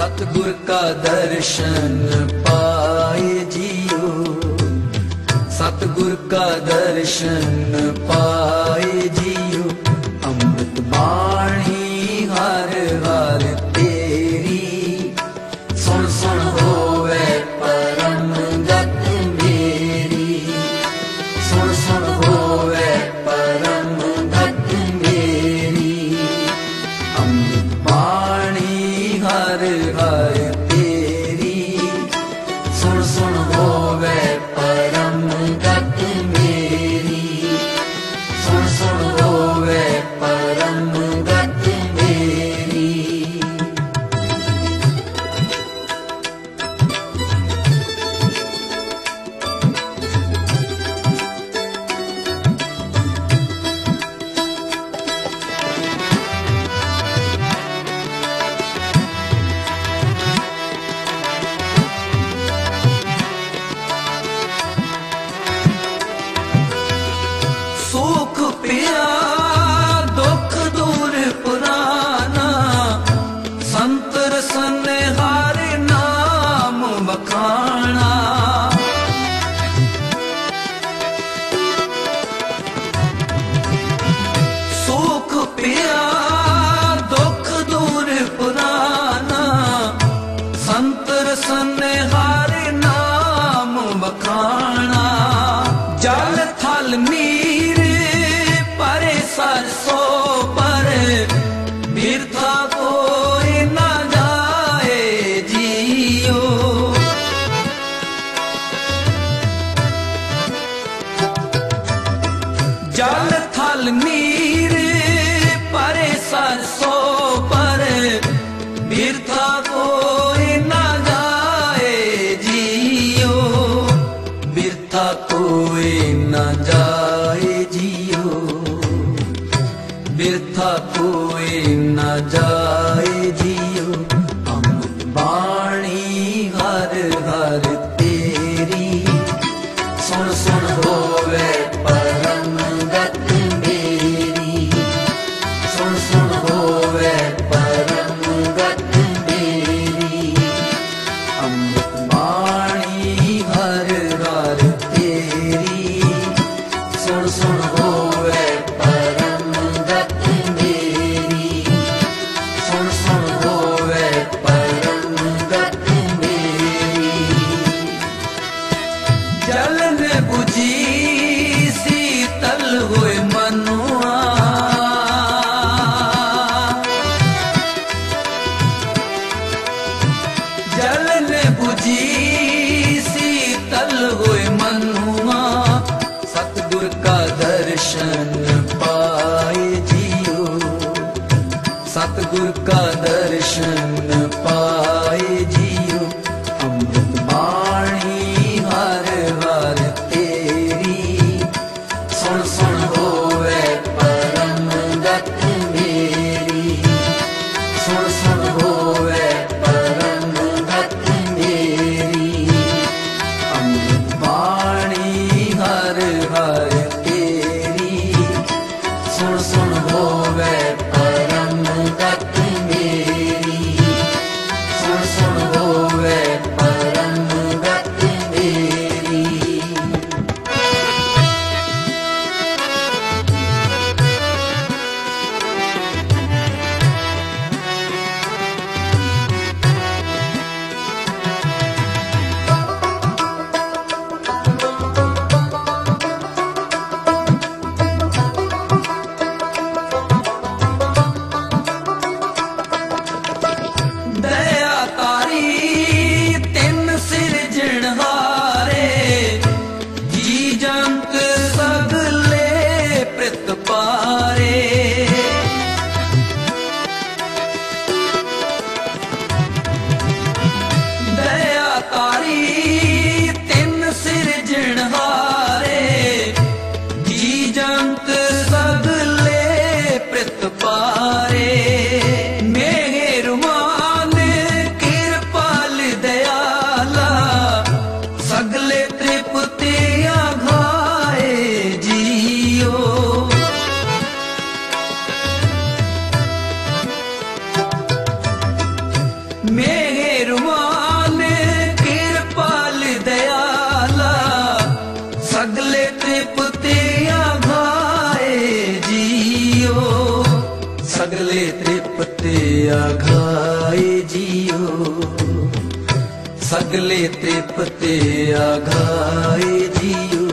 ਸਤਗੁਰ ਕਾ ਦਰਸ਼ਨ ਪਾਏ ਜੀਓ। ਸਤਗੁਰ ਕਾ ਦਰਸ਼ਨ ਪਾਏ ਜੀ ਲਾ ਕੋਈ ਨਾ ਜਾਏ ਜੀਓ। ਬਿਰਥਾ ਕੋਈ ਨਾ ਜਾਏ ਤੇ ਪਤਿਆ ਘਾਏ ਜੀਓ। ਸਗਲੇ ਤੇ ਪਤਿਆ ਘਾਏ ਜੀਓ।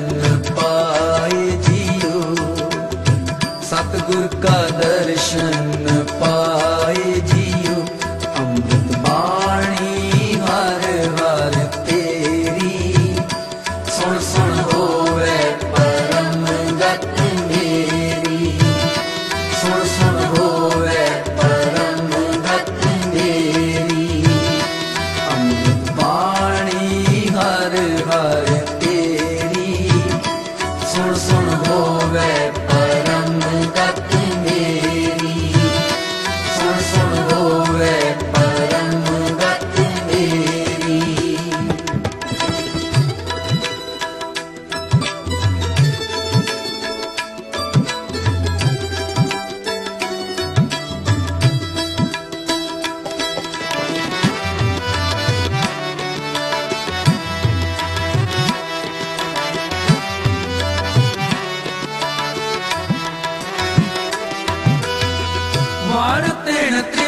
Thank you. பாடத்தேனத்தை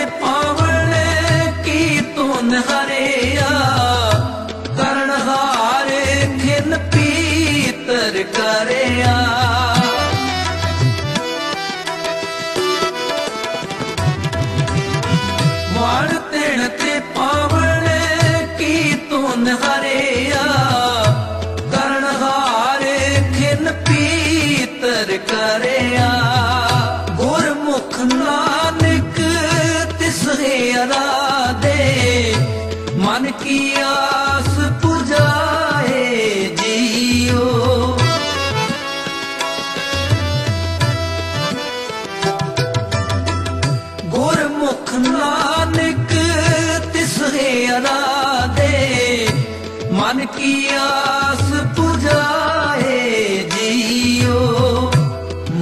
ਕੀ ਆਸ ਪੁਜਾਏ ਜੀਓ?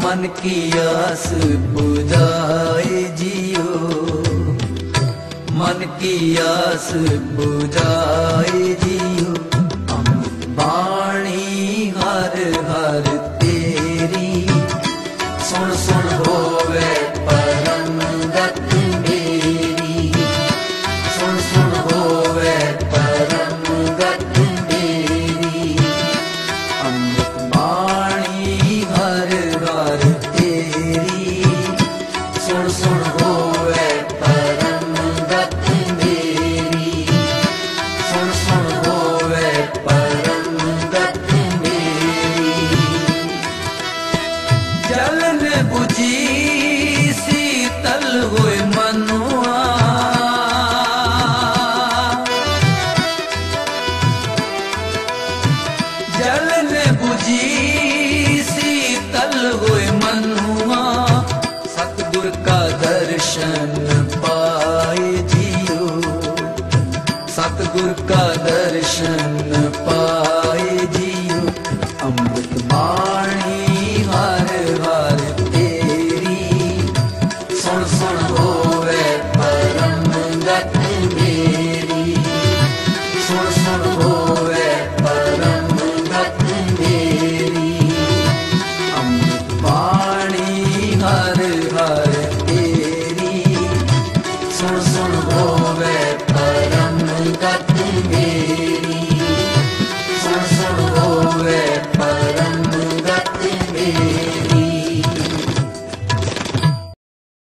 ਮਨ ਕੀ ਆਸ ਪੁਜਾਏ ਜੀਓ? ਮਨ ਕੀ ਆਸ ਪੁਜਾਏ जलन बुझी शीतल हुए मनुआ जलन बुझी शीतल हुए मनुआ सतगुर का दर्शन पाए जियो सतगुर का दर्शन पाए yeah.